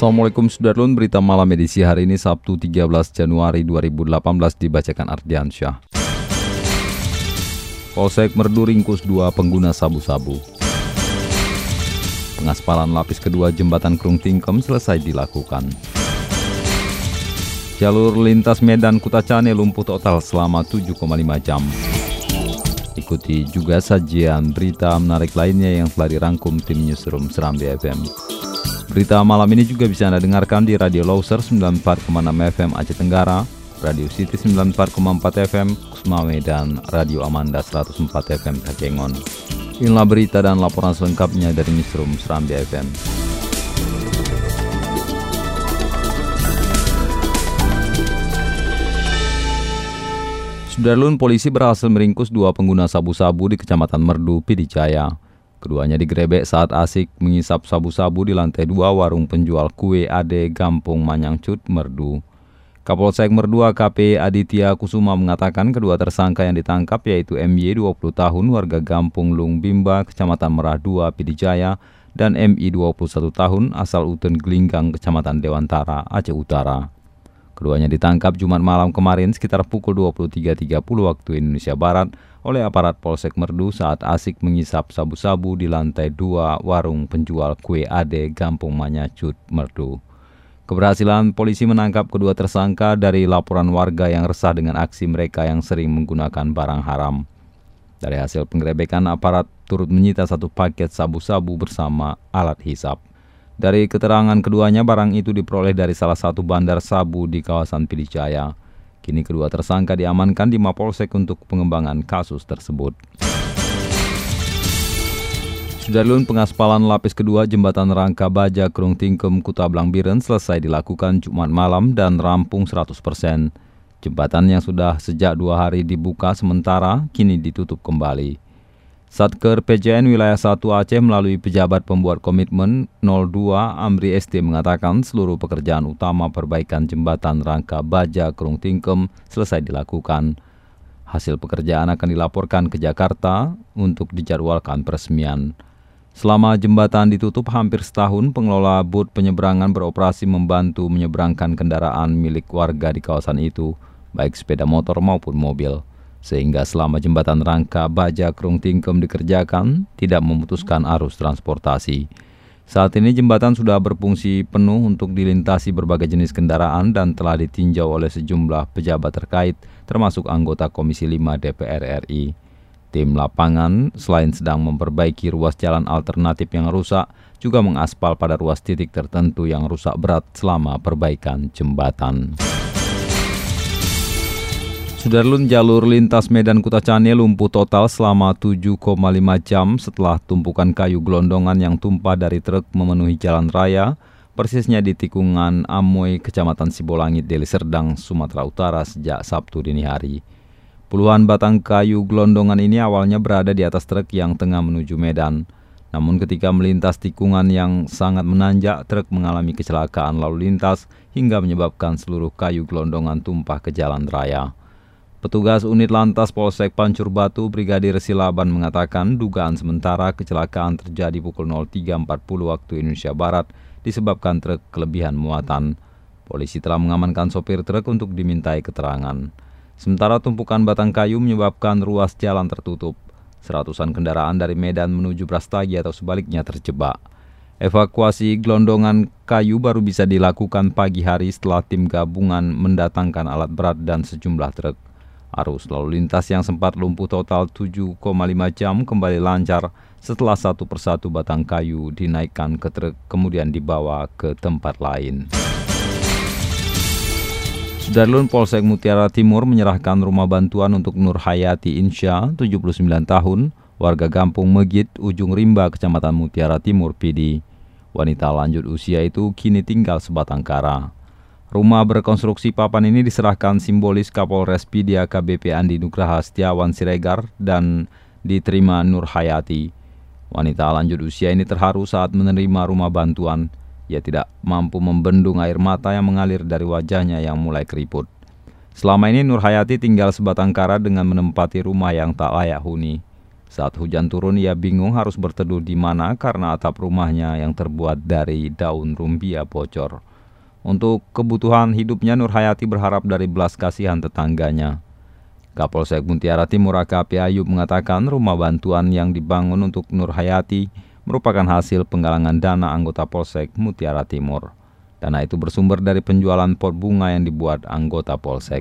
Assalamualaikum Sudarlun, berita malam edisi hari ini Sabtu 13 Januari 2018 dibacakan Ardiansyah. Polsek Merdu ringkus dua pengguna sabu-sabu. Pengaspalan lapis kedua jembatan Krung Tingkem selesai dilakukan. Jalur lintas Medan Kutacane lumpuh total selama 7,5 jam. Ikuti juga sajian berita menarik lainnya yang telah dirangkum tim Newsroom Serambi FM. Berita malam ini juga bisa Anda dengarkan di Radio Loser 94,6 FM Aceh Tenggara, Radio City 94,4 FM Kusmawe, dan Radio Amanda 104 FM Takengon. Inilah berita dan laporan selengkapnya dari Newsroom Serambi FM. Sudarlun polisi berhasil meringkus dua pengguna sabu-sabu di Kecamatan Merdu, Pidijaya. Keduanya digerebek saat asik mengisap sabu-sabu di lantai dua warung penjual kue Ade Gampung Manyangcut, Merdu. Kapolsek Merdu AKP Aditya Kusuma mengatakan kedua tersangka yang ditangkap yaitu MY 20 tahun warga Gampung Lung Bimba, Kecamatan Merah 2, Pidijaya, dan MI 21 tahun asal Uten Gelinggang, Kecamatan Dewantara, Aceh Utara. Keduanya ditangkap Jumat malam kemarin sekitar pukul 23.30 waktu Indonesia Barat oleh aparat Polsek Merdu saat asik mengisap sabu-sabu di lantai dua warung penjual kue Ade Gampung Manyacut, Merdu. Keberhasilan polisi menangkap kedua tersangka dari laporan warga yang resah dengan aksi mereka yang sering menggunakan barang haram. Dari hasil penggerebekan, aparat turut menyita satu paket sabu-sabu bersama alat hisap. Dari keterangan keduanya, barang itu diperoleh dari salah satu bandar sabu di kawasan Pidijaya. Kini kedua tersangka diamankan di Mapolsek untuk pengembangan kasus tersebut. Sudarlun pengaspalan lapis kedua jembatan Rangka Baja Krung Tingkem Kuta Blangbiren selesai dilakukan Jumat malam dan rampung 100%. Jembatan yang sudah sejak dua hari dibuka sementara kini ditutup kembali. Satker PJN Wilayah 1 Aceh melalui pejabat pembuat komitmen 02 Amri ST mengatakan seluruh pekerjaan utama perbaikan jembatan rangka Baja Krung Tingkem selesai dilakukan. Hasil pekerjaan akan dilaporkan ke Jakarta untuk dijadwalkan peresmian. Selama jembatan ditutup hampir setahun, pengelola booth penyeberangan beroperasi membantu menyeberangkan kendaraan milik warga di kawasan itu, baik sepeda motor maupun mobil sehingga selama jembatan rangka Baja Krung Tingkem dikerjakan tidak memutuskan arus transportasi. Saat ini jembatan sudah berfungsi penuh untuk dilintasi berbagai jenis kendaraan dan telah ditinjau oleh sejumlah pejabat terkait termasuk anggota Komisi 5 DPR RI. Tim lapangan selain sedang memperbaiki ruas jalan alternatif yang rusak, juga mengaspal pada ruas titik tertentu yang rusak berat selama perbaikan jembatan. Sudarlun jalur lintas Medan Kutacane lumpuh total selama 7,5 jam setelah tumpukan kayu gelondongan yang tumpah dari truk memenuhi jalan raya, persisnya di tikungan Amoy, Kecamatan Sibolangit, Deli Serdang, Sumatera Utara sejak Sabtu dini hari. Puluhan batang kayu gelondongan ini awalnya berada di atas truk yang tengah menuju Medan. Namun ketika melintas tikungan yang sangat menanjak, truk mengalami kecelakaan lalu lintas hingga menyebabkan seluruh kayu gelondongan tumpah ke jalan raya. Petugas unit lantas Polsek Pancur Batu Brigadir Silaban mengatakan dugaan sementara kecelakaan terjadi pukul 03.40 waktu Indonesia Barat disebabkan truk kelebihan muatan. Polisi telah mengamankan sopir truk untuk dimintai keterangan. Sementara tumpukan batang kayu menyebabkan ruas jalan tertutup. Seratusan kendaraan dari Medan menuju Brastagi atau sebaliknya terjebak. Evakuasi gelondongan kayu baru bisa dilakukan pagi hari setelah tim gabungan mendatangkan alat berat dan sejumlah truk. Arus lalu lintas yang sempat lumpuh total 7,5 jam kembali lancar setelah satu persatu batang kayu dinaikkan ke truk kemudian dibawa ke tempat lain. Sudarlun Polsek Mutiara Timur menyerahkan rumah bantuan untuk Nur Hayati Insya, 79 tahun, warga Gampung Megit, Ujung Rimba, Kecamatan Mutiara Timur, PD. Wanita lanjut usia itu kini tinggal sebatang kara. Rumah berkonstruksi papan ini diserahkan simbolis Kapolres PD KBP Andi Nugraha Setiawan Siregar dan diterima Nur Hayati. Wanita lanjut usia ini terharu saat menerima rumah bantuan. Ia tidak mampu membendung air mata yang mengalir dari wajahnya yang mulai keriput. Selama ini Nur Hayati tinggal sebatang kara dengan menempati rumah yang tak layak huni. Saat hujan turun ia bingung harus berteduh di mana karena atap rumahnya yang terbuat dari daun rumbia bocor. Untuk kebutuhan hidupnya Nur Hayati berharap dari belas kasihan tetangganya. Kapolsek Mutiara Timur AKP Ayub mengatakan rumah bantuan yang dibangun untuk Nur Hayati merupakan hasil penggalangan dana anggota Polsek Mutiara Timur. Dana itu bersumber dari penjualan pot bunga yang dibuat anggota Polsek.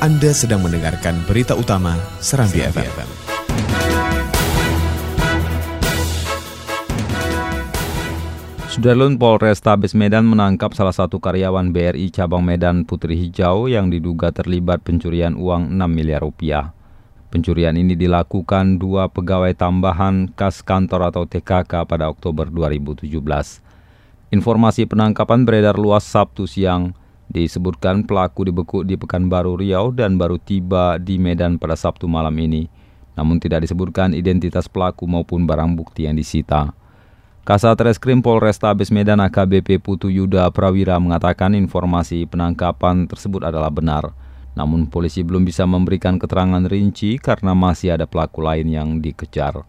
Anda sedang mendengarkan berita utama Serambi FM. Sudarlun Polrestabes Medan menangkap salah satu karyawan BRI cabang Medan Putri Hijau yang diduga terlibat pencurian uang 6 miliar rupiah. Pencurian ini dilakukan dua pegawai tambahan kas kantor atau TKK pada Oktober 2017. Informasi penangkapan beredar luas Sabtu siang. Disebutkan pelaku dibekuk di Pekanbaru Riau dan baru tiba di Medan pada Sabtu malam ini. Namun tidak disebutkan identitas pelaku maupun barang bukti yang disita. Kasat Reskrim Polrestabes Medan AKBP Putu Yuda Prawira mengatakan informasi penangkapan tersebut adalah benar. Namun polisi belum bisa memberikan keterangan rinci karena masih ada pelaku lain yang dikejar.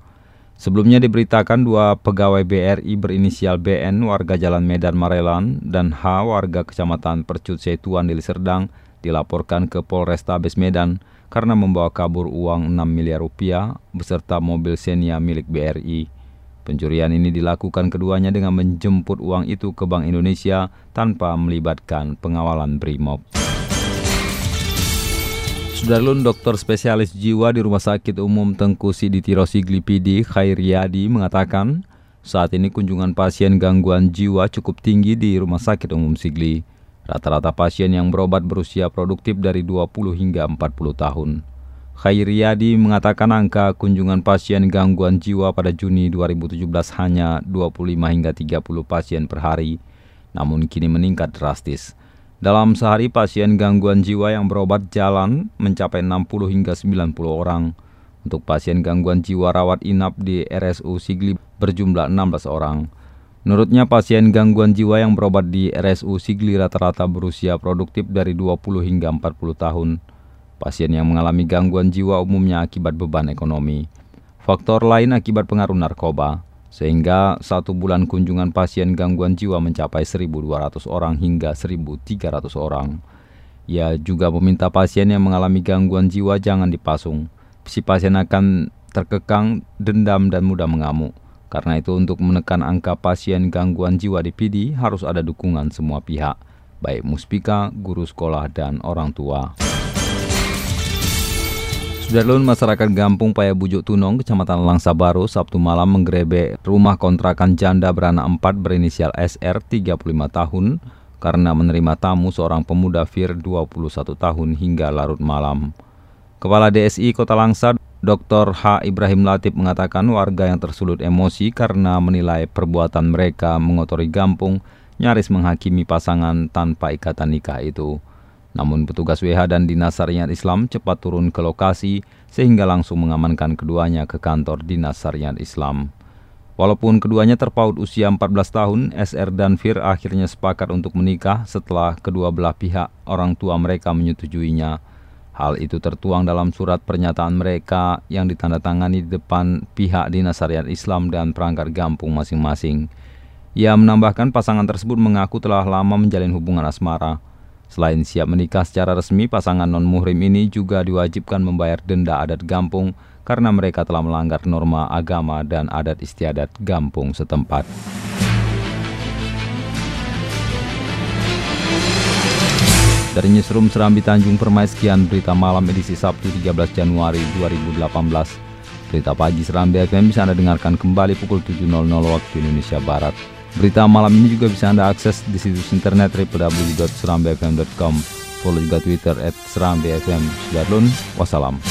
Sebelumnya diberitakan dua pegawai BRI berinisial BN warga Jalan Medan Marelan dan H warga Kecamatan Percut Setuan Deli Serdang dilaporkan ke Polrestabes Medan karena membawa kabur uang 6 miliar rupiah beserta mobil Xenia milik BRI. Pencurian ini dilakukan keduanya dengan menjemput uang itu ke Bank Indonesia tanpa melibatkan pengawalan BRIMOB. Sudarlun dokter spesialis jiwa di Rumah Sakit Umum Tengku Siditi Rosigli PD Khairiyadi mengatakan saat ini kunjungan pasien gangguan jiwa cukup tinggi di Rumah Sakit Umum Sigli. Rata-rata pasien yang berobat berusia produktif dari 20 hingga 40 tahun. Khairiyadi mengatakan angka kunjungan pasien gangguan jiwa pada Juni 2017 hanya 25 hingga 30 pasien per hari, namun kini meningkat drastis. Dalam sehari pasien gangguan jiwa yang berobat jalan mencapai 60 hingga 90 orang. Untuk pasien gangguan jiwa rawat inap di RSU Sigli berjumlah 16 orang. Menurutnya pasien gangguan jiwa yang berobat di RSU Sigli rata-rata berusia produktif dari 20 hingga 40 tahun. Pasien yang mengalami gangguan jiwa umumnya akibat beban ekonomi. Faktor lain akibat pengaruh narkoba sehingga satu bulan kunjungan pasien gangguan jiwa mencapai 1.200 orang hingga 1.300 orang. Ia juga meminta pasien yang mengalami gangguan jiwa jangan dipasung. Si pasien akan terkekang, dendam, dan mudah mengamuk. Karena itu untuk menekan angka pasien gangguan jiwa di PD harus ada dukungan semua pihak, baik muspika, guru sekolah, dan orang tua. Sudarlun masyarakat Gampung Paya Bujuk Tunong, Kecamatan Langsa Baru, Sabtu malam menggerebek rumah kontrakan janda beranak 4 berinisial SR 35 tahun karena menerima tamu seorang pemuda Fir 21 tahun hingga larut malam. Kepala DSI Kota Langsa, Dr. H. Ibrahim Latif mengatakan warga yang tersulut emosi karena menilai perbuatan mereka mengotori Gampung nyaris menghakimi pasangan tanpa ikatan nikah itu. Namun petugas WH dan Dinas Syariat Islam cepat turun ke lokasi sehingga langsung mengamankan keduanya ke kantor Dinas Syariat Islam. Walaupun keduanya terpaut usia 14 tahun, SR dan Fir akhirnya sepakat untuk menikah setelah kedua belah pihak orang tua mereka menyetujuinya. Hal itu tertuang dalam surat pernyataan mereka yang ditandatangani di depan pihak Dinas Syariat Islam dan perangkat Gampung masing-masing. Ia menambahkan pasangan tersebut mengaku telah lama menjalin hubungan asmara. Selain siap menikah secara resmi, pasangan non-muhrim ini juga diwajibkan membayar denda adat Gampung karena mereka telah melanggar norma agama dan adat istiadat Gampung setempat. Dari Newsroom Serambi Tanjung Permai, sekian berita malam edisi Sabtu 13 Januari 2018. Berita pagi Serambi FM bisa Anda dengarkan kembali pukul 7.00 waktu Indonesia Barat. Berita malam ini juga bisa Anda akses di situs internet www.serambifm.com. Follow juga Twitter at Serambi FM. Sudah wassalam.